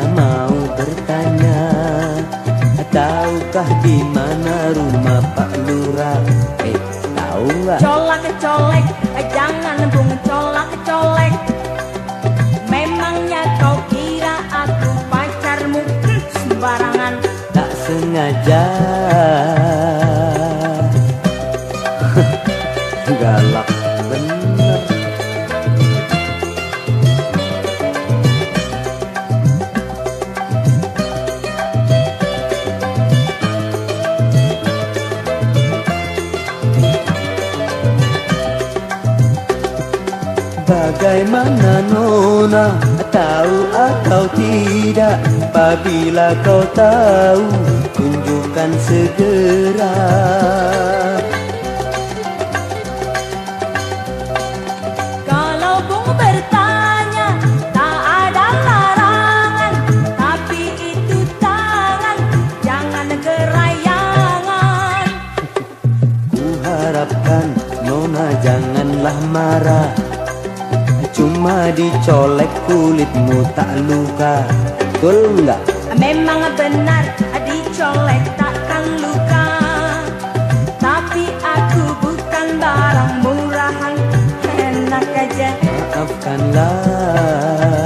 Saya mau bertanya Tahukah di mana rumah Pak Lurah? Eh, tahu lah Colak kecolek, eh, jangan bung colak colek. Memangnya kau kira aku pacarmu hmm, sembarangan Tak sengaja Bagaimana Nona? Tahu atau tidak? Apabila kau tahu? Tunjukkan segera dicolek kulitmu tak luka. Betul enggak? Memang benar dicolek takkan luka. Tapi aku bukan barang murahan Enak aja. Maafkanlah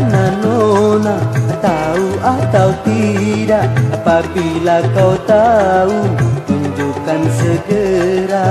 Bagaimana Nona tahu atau tidak Apabila kau tahu tunjukkan segera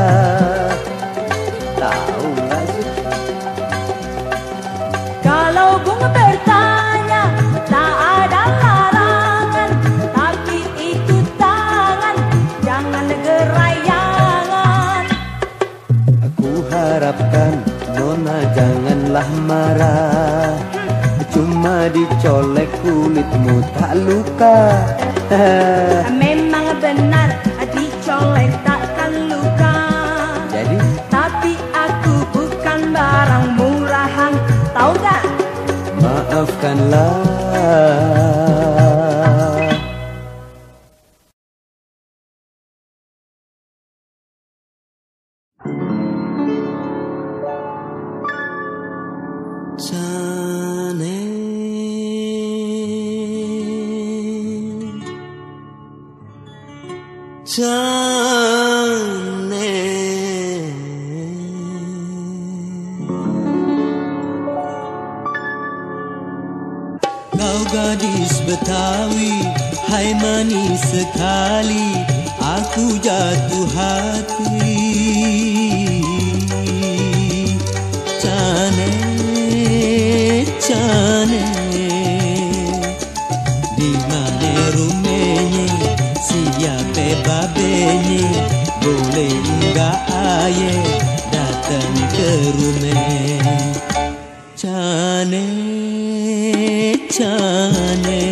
kulitmu tak luka. Memang benar dicolek takkan luka. Jadi? Tapi aku bukan barang murahan Tahu gak? maafkanlah sekali Aku jatuh hati. Cane Cane, Di mana rumahnya? Siapa babenya? Boleh enggak ayah Datang ke rumah? Cane Cane.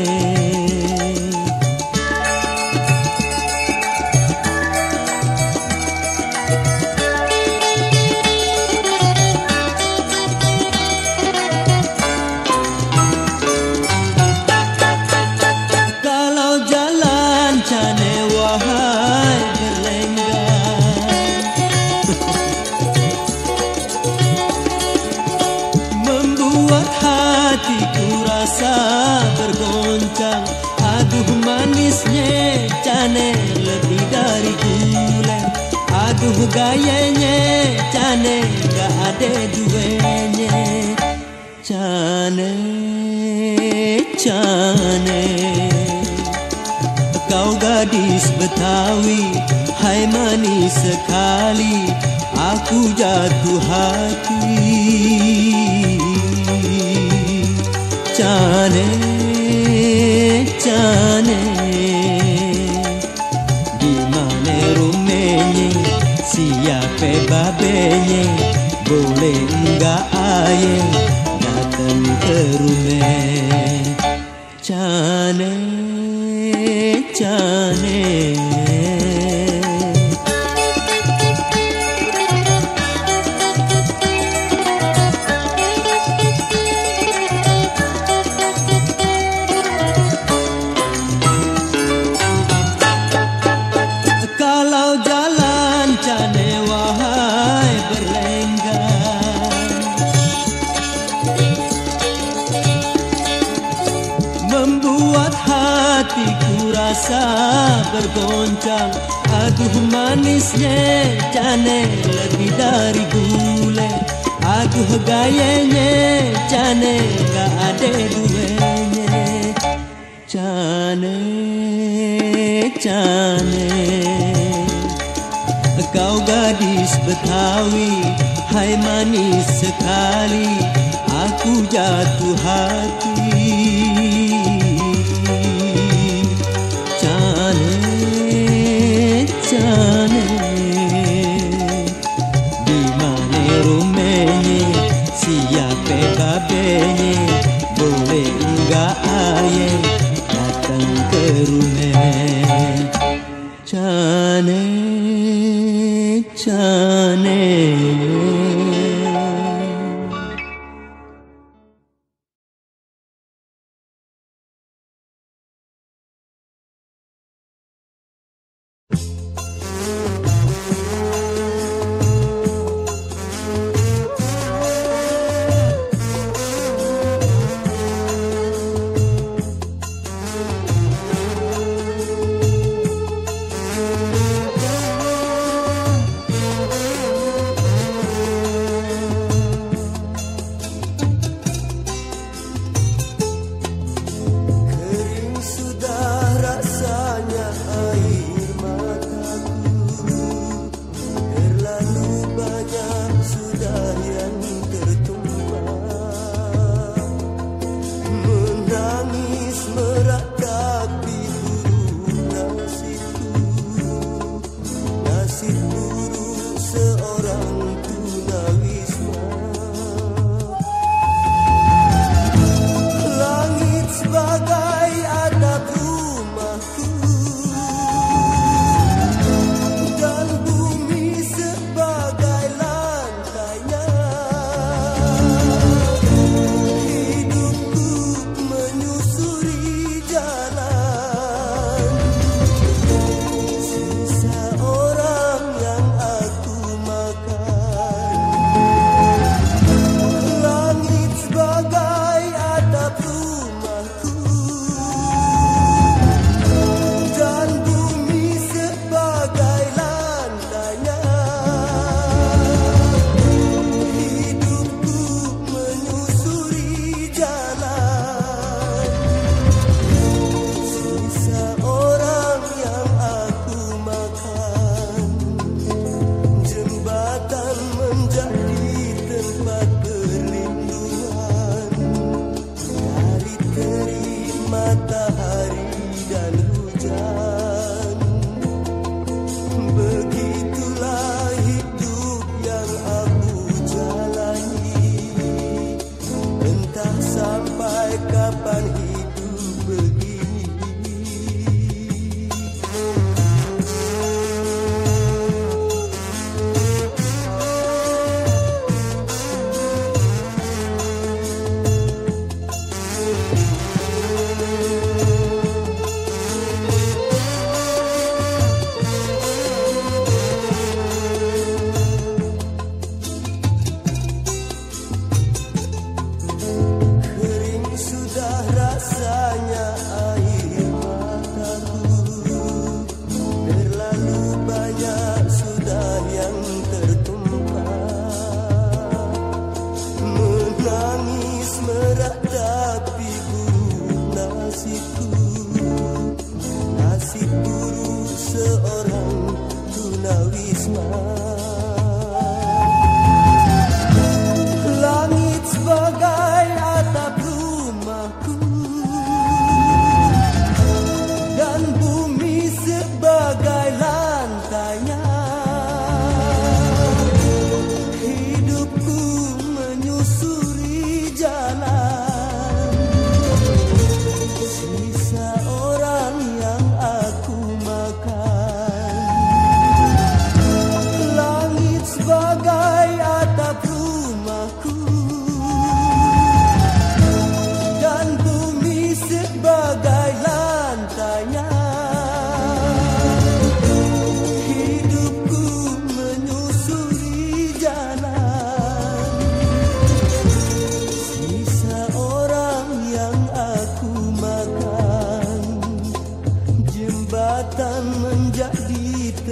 Gadis Betawi Hai manis sekali Aku jatuh hati Cane Cane Di mana rumahnya Siapa babenya Boleh enggak ayah Datang ke rumah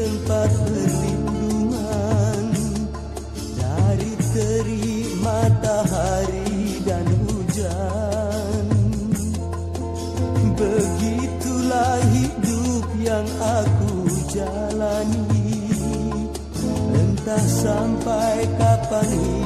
tempat perlindungan. Dari terik matahari dan hujan. Begitulah hidup yang aku jalani. Entah sampai kapan ini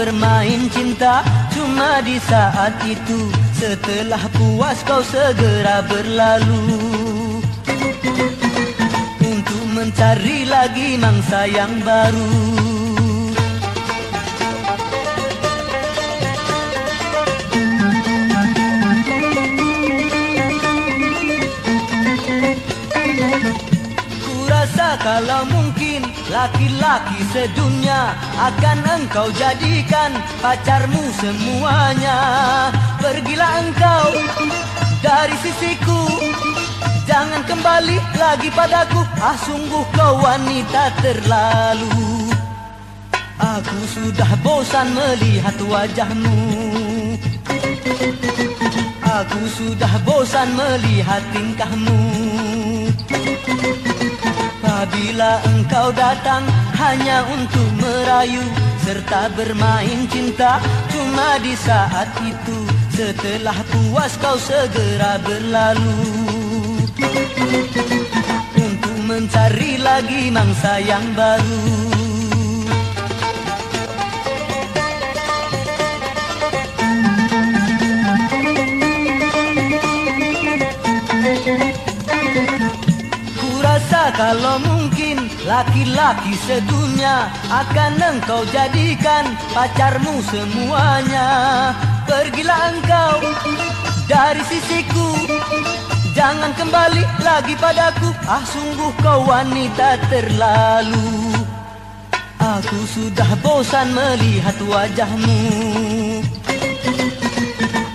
bermain cinta. Cuma di saat itu Setelah puas kau segera berlalu. Untuk mencari lagi mangsa yang baru. Kurasa kalau mungkin laki-laki sedunia akan engkau jadikan pacarmu semuanya. Pergilah engkau dari sisiku, jangan kembali lagi padaku. Ah sungguh kau wanita terlalu. Aku sudah bosan melihat wajahmu. Aku sudah bosan melihat tingkahmu. Apabila engkau datang hanya untuk merayu serta bermain cinta cuma di saat itu setelah puas kau segera berlalu untuk mencari lagi mangsa yang baru. Kurasa kalau mungkin laki-laki sedunia akan engkau jadikan pacarmu semuanya. Pergilah engkau dari sisiku, jangan kembali lagi padaku. Ah sungguh kau wanita terlalu. Aku sudah bosan melihat wajahmu.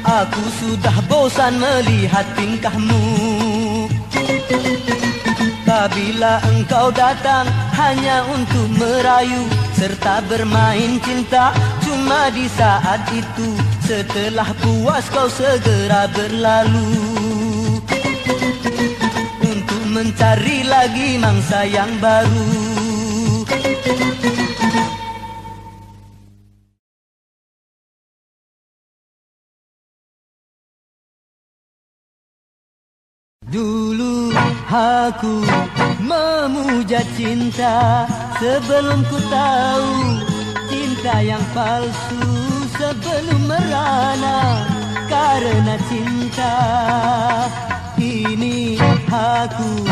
Aku sudah bosan melihat tingkahmu. Apabila engkau datang hanya untuk merayu serta bermain cinta cuma di saat itu setelah puas kau segera berlalu untuk mencari lagi mangsa yang baru. Dulu aku memuja cinta sebelum ku tahu cinta yang palsu sebelum merana karena cinta ini aku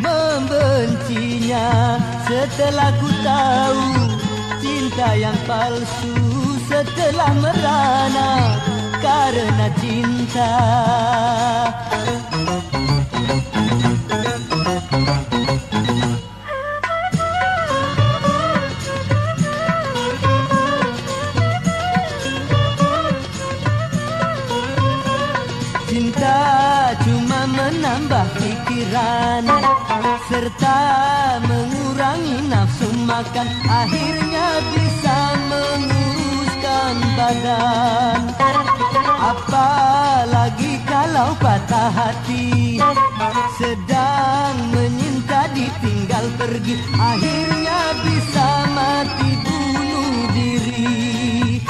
membencinya setelah ku tahu cinta yang palsu setelah merana karena cinta. Makan Akhirnya bisa menguruskan badan. Apalagi kalau patah hati. Sedang menyinta ditinggal pergi. Akhirnya bisa mati bunuh diri.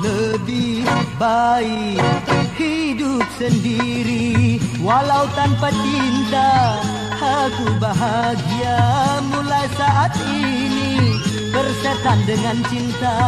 Lebih baik hidup sendiri. Walau tanpa cinta Aku bahagia. Mulai saat ini Bersetan dengan cinta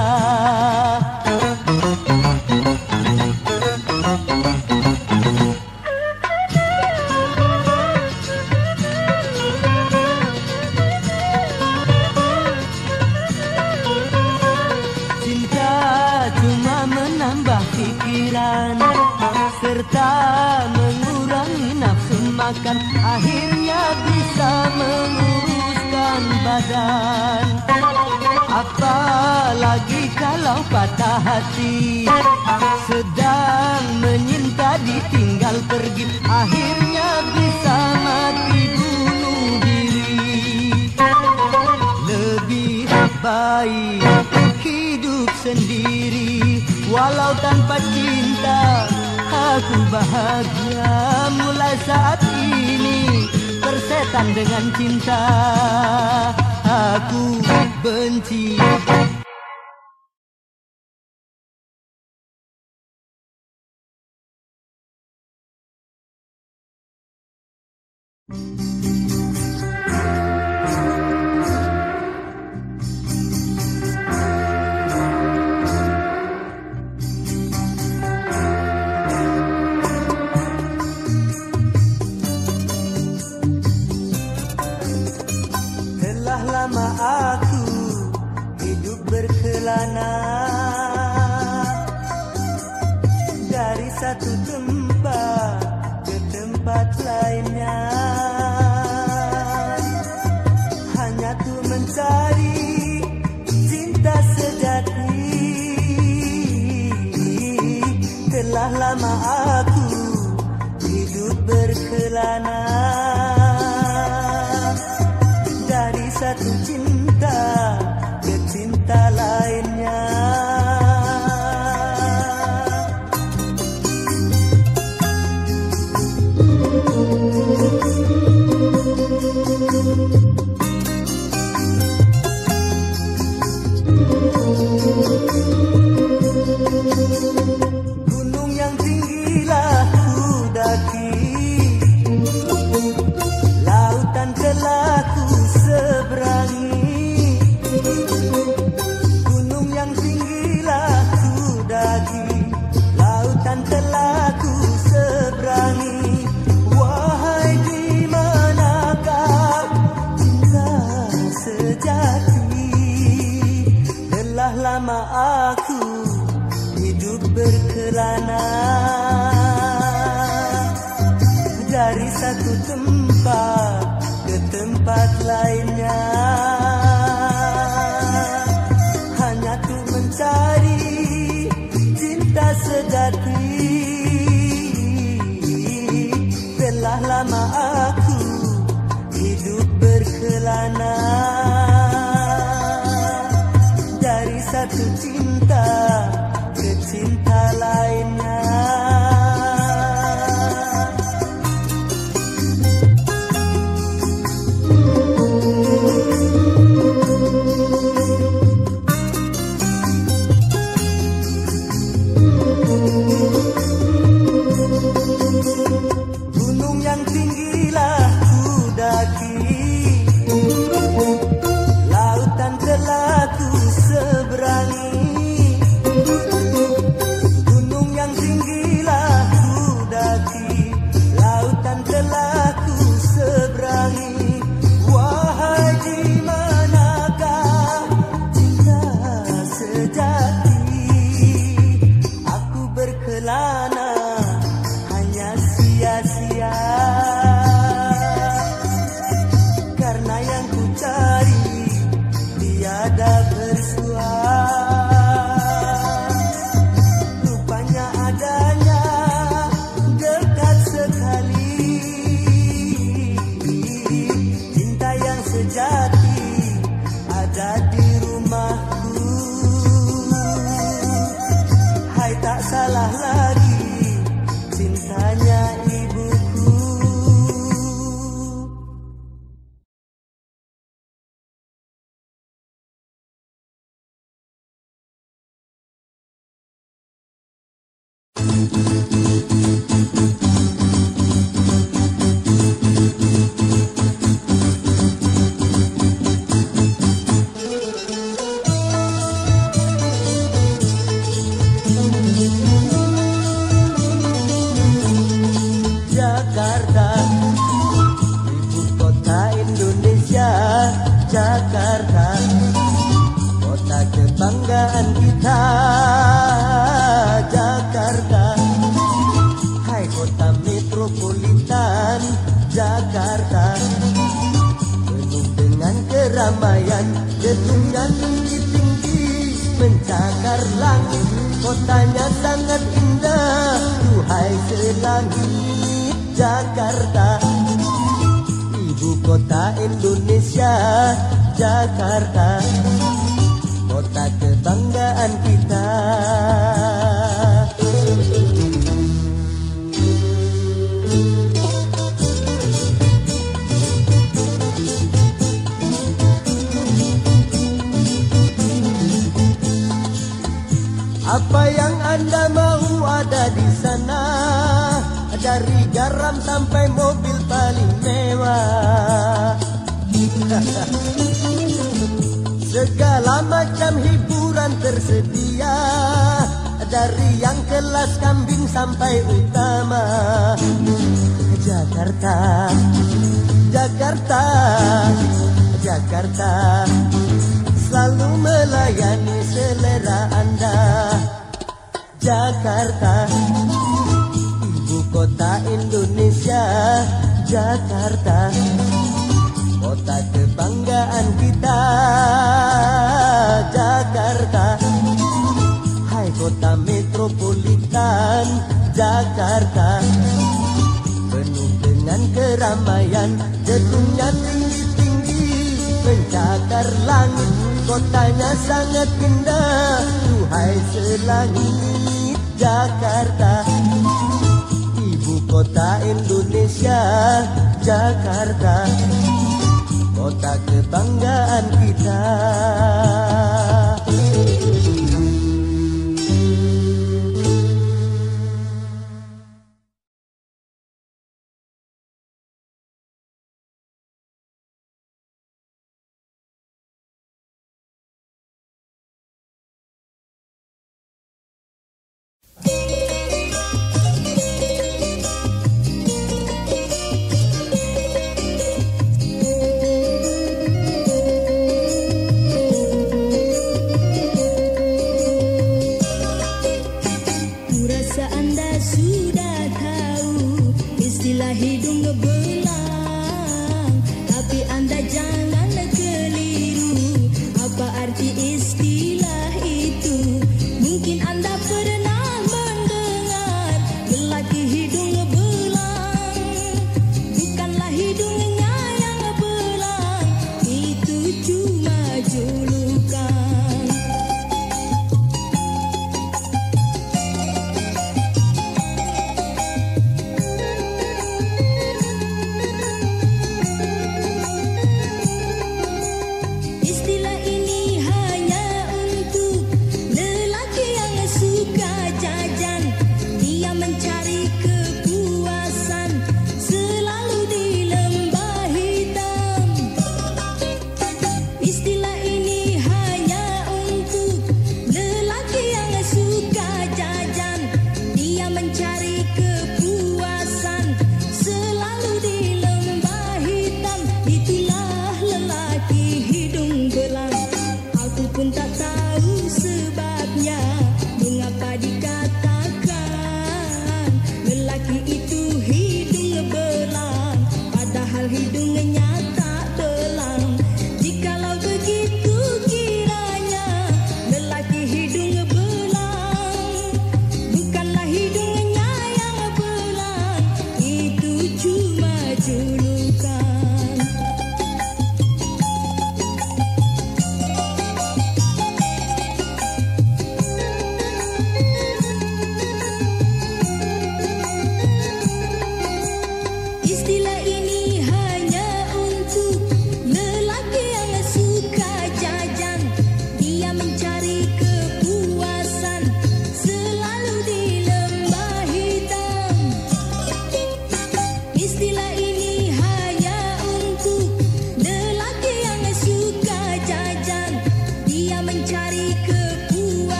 patah hati. Sedang menyinta ditinggal pergi. Akhirnya bisa mati bunuh diri. Lebih baik hidup sendiri. Walau tanpa cinta aku bahagia. Mulai saat ini persetan dengan cinta. Aku benci jarang sampai mobil paling mewah. Segala macam hiburan tersedia. Dari yang kelas kambing sampai utama. Jakarta Jakarta Jakarta. Selalu melayani selera anda. Jakarta. Kota Indonesia, Jakarta. Kota kebanggaan kita, Jakarta. Hai kota metropolitan, Jakarta. Penuh dengan keramaian, gedungnya tinggi-tinggi Pencakar langit, kotanya sangat indah Tuhai selangit, Jakarta. Kota Indonesia, Jakarta. Kota kebanggaan kita.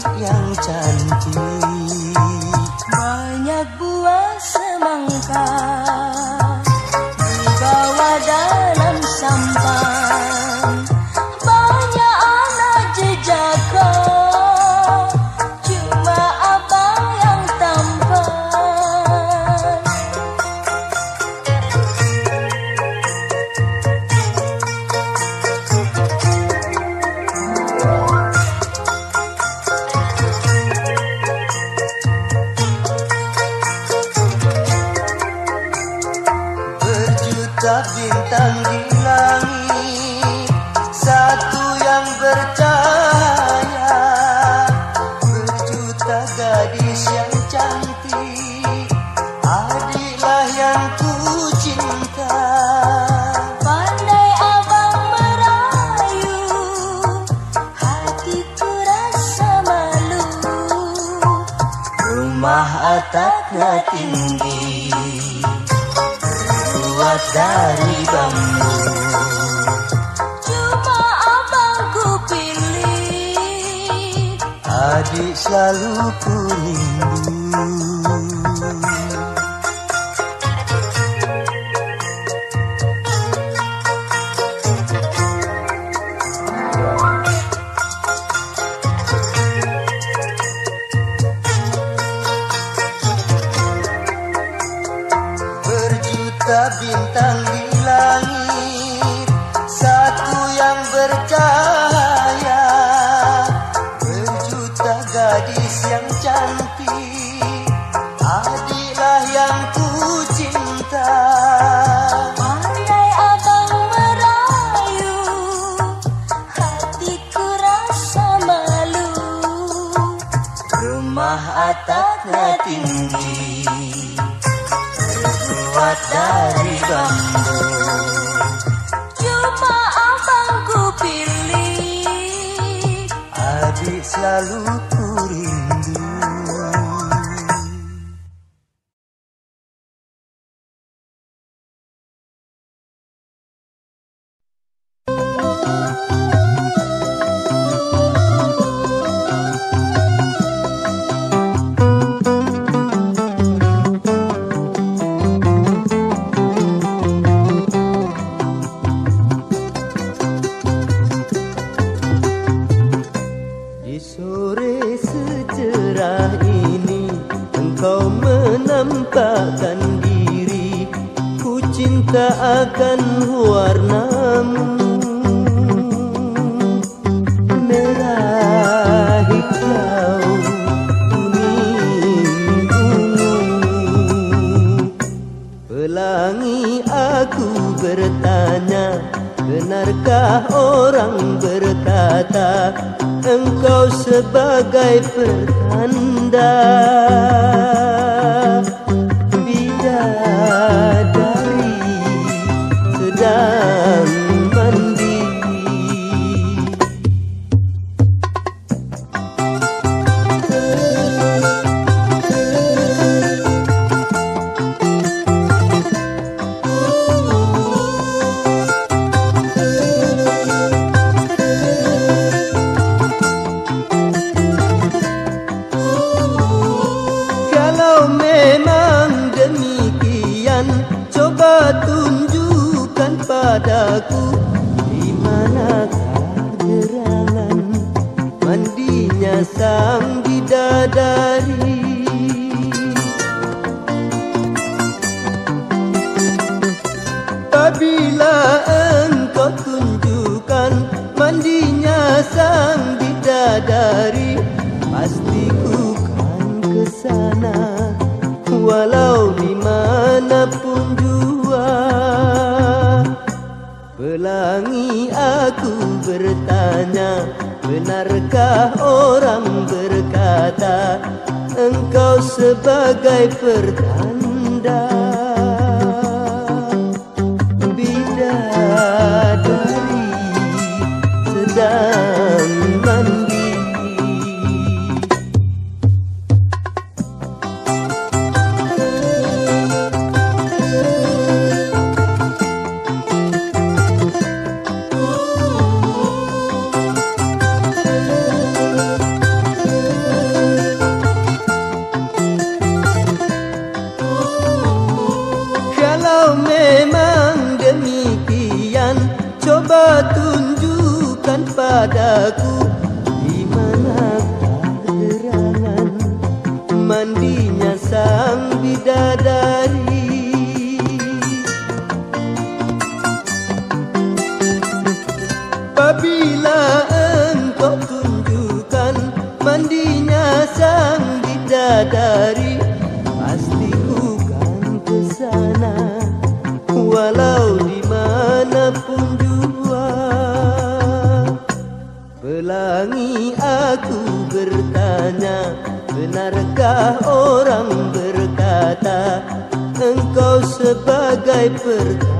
yang cantik banyak buah semangka. tinggi Terbuat dari bambu. Cuma abangku pilih. Adik selalu Benarkah orang berkata Engkau sebagai pertanda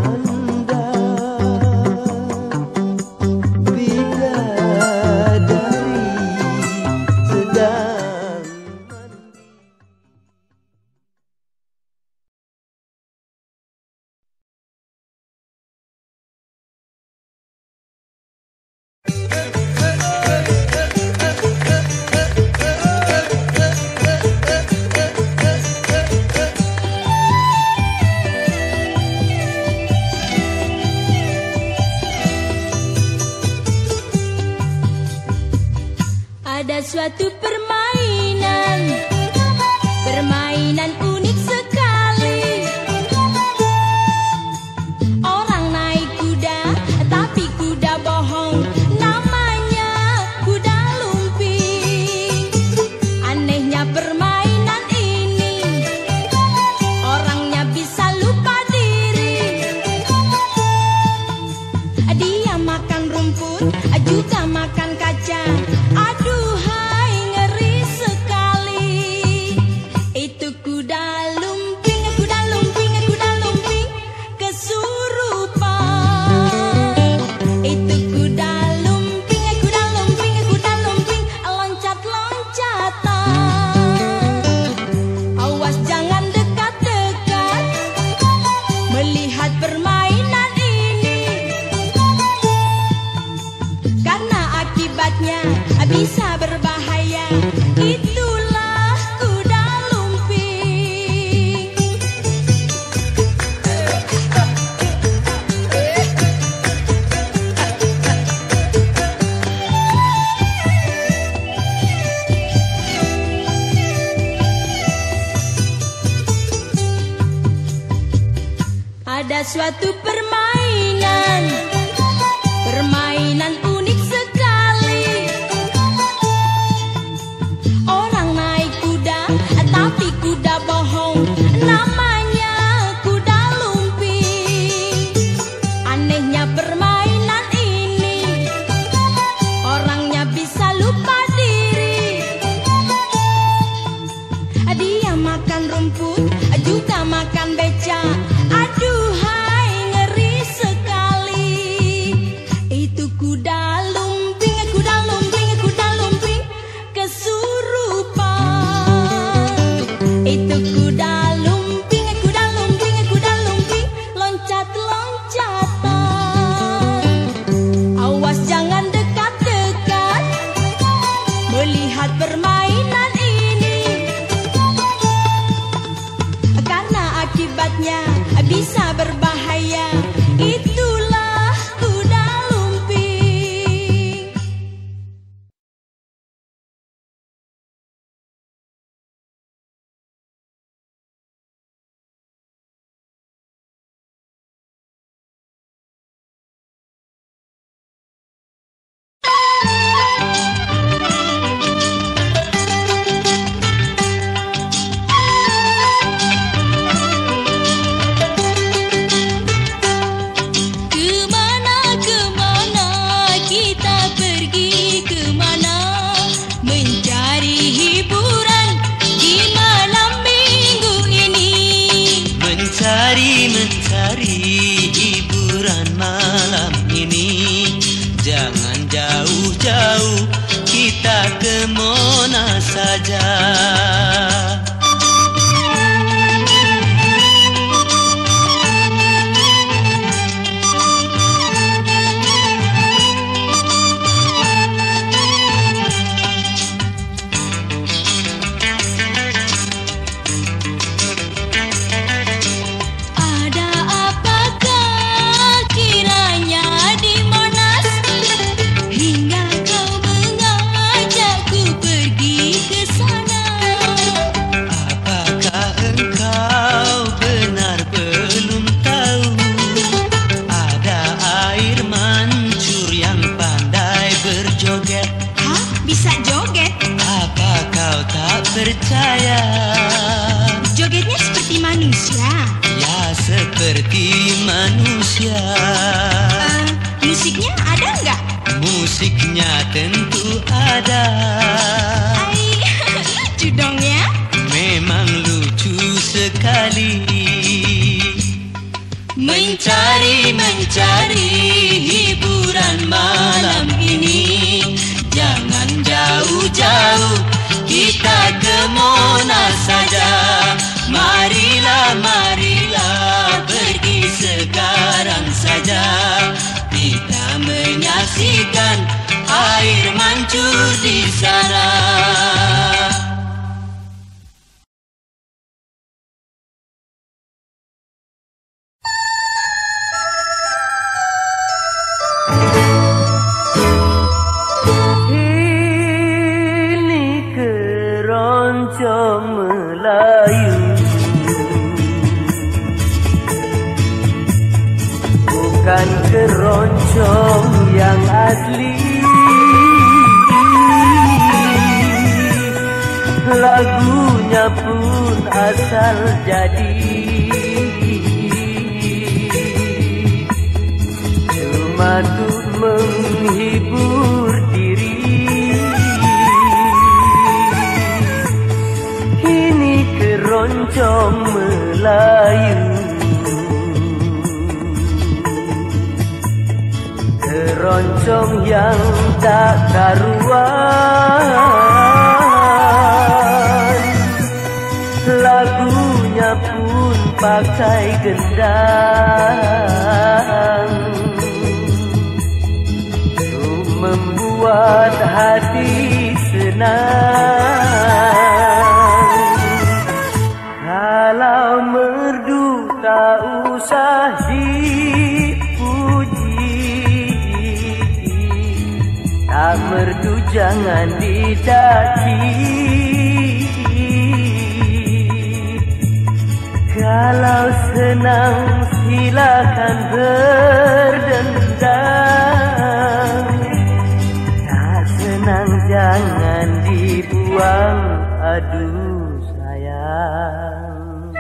sekali Mencari, mencari hiburan malam ini. Jangan jauh-jauh kita ke Monas saja. Marilah, marilah pergi sekarang saja. Kita menyaksikan air mancur di sana asal jadi Cuma untuk menghibur diri. Ini keroncong Melayu. Keroncong yang tak karuan pakai gendang. Untuk membuat hati senang. Kalau merdu tak usah dipuji. Tak merdu jangan dicaci Kalau senang silakan berdendang Tak senang jangan dibuang. Aduh sayang.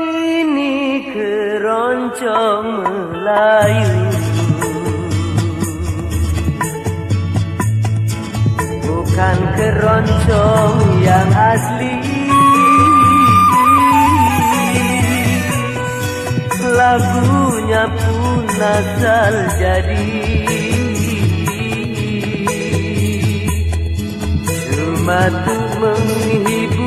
Ini keroncong Melayu. Bukan keroncong yang asli Lagunya pun asal jadi. Cuma untuk menghibur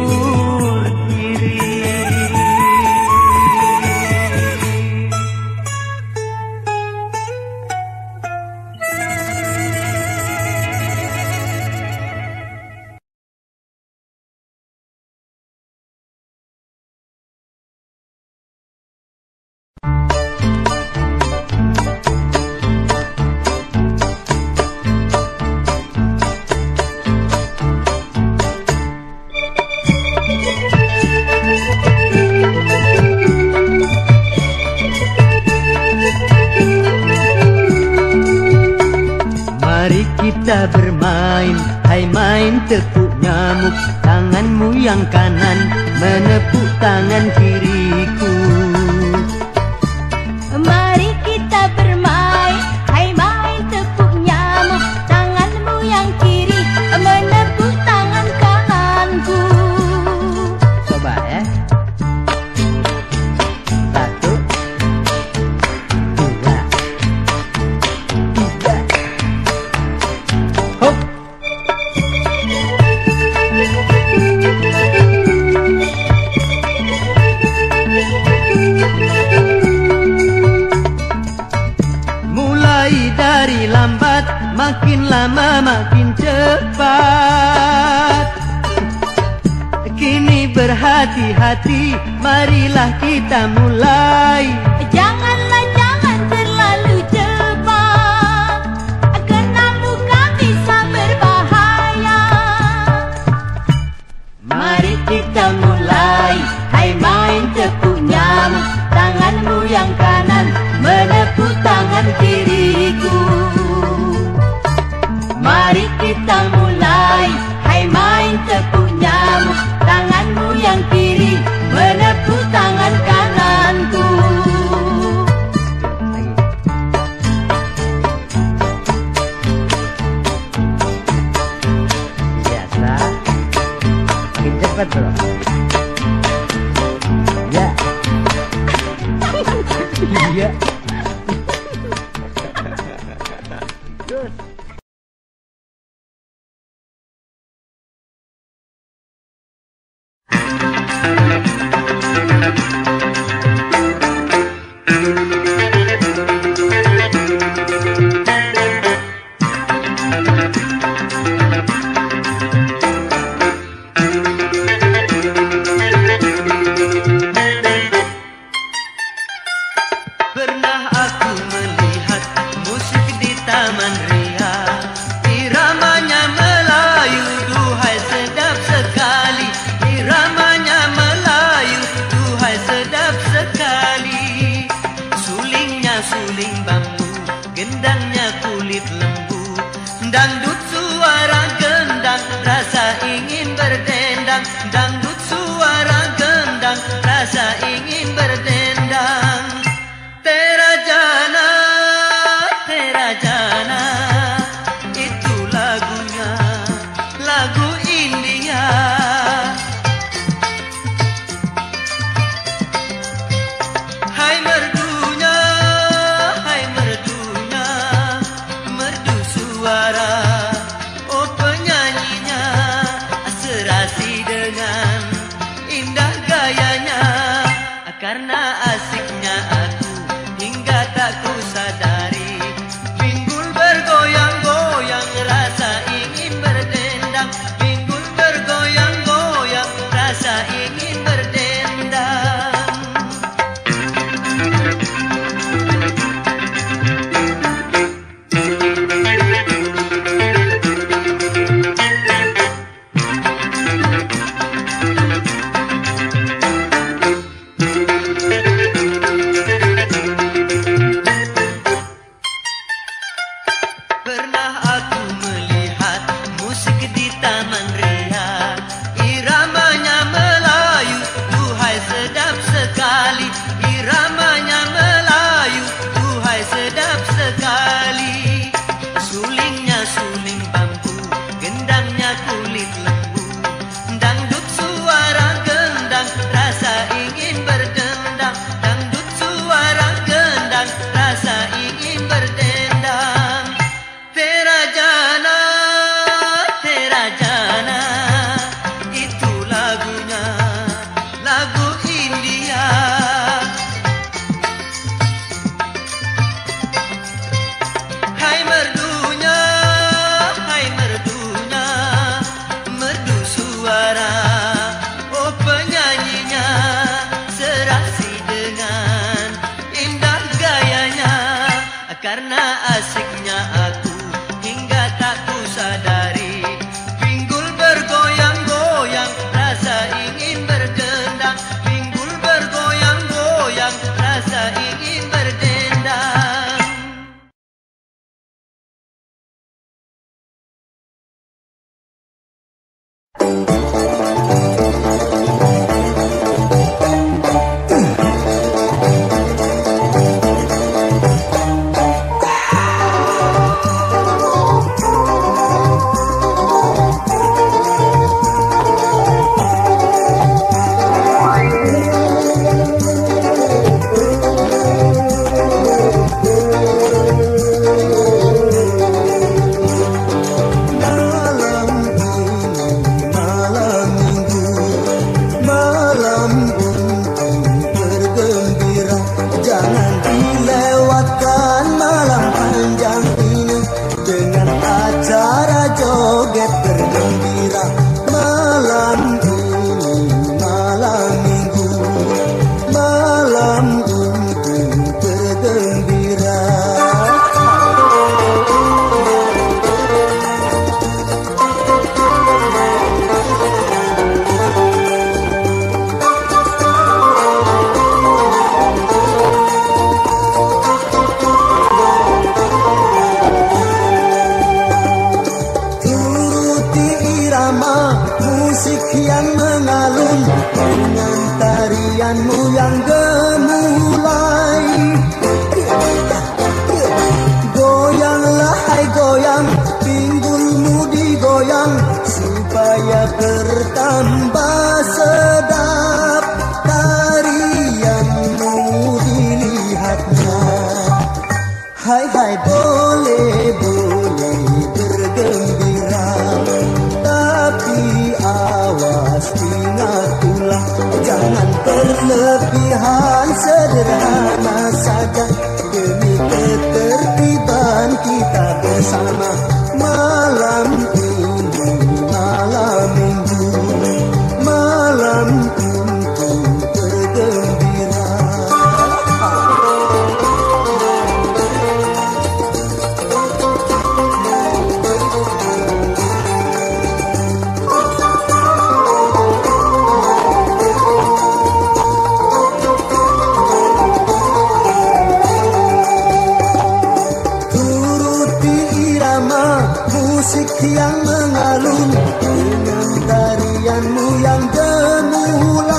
musik yang mengalun dengan tarianmu yang gemulai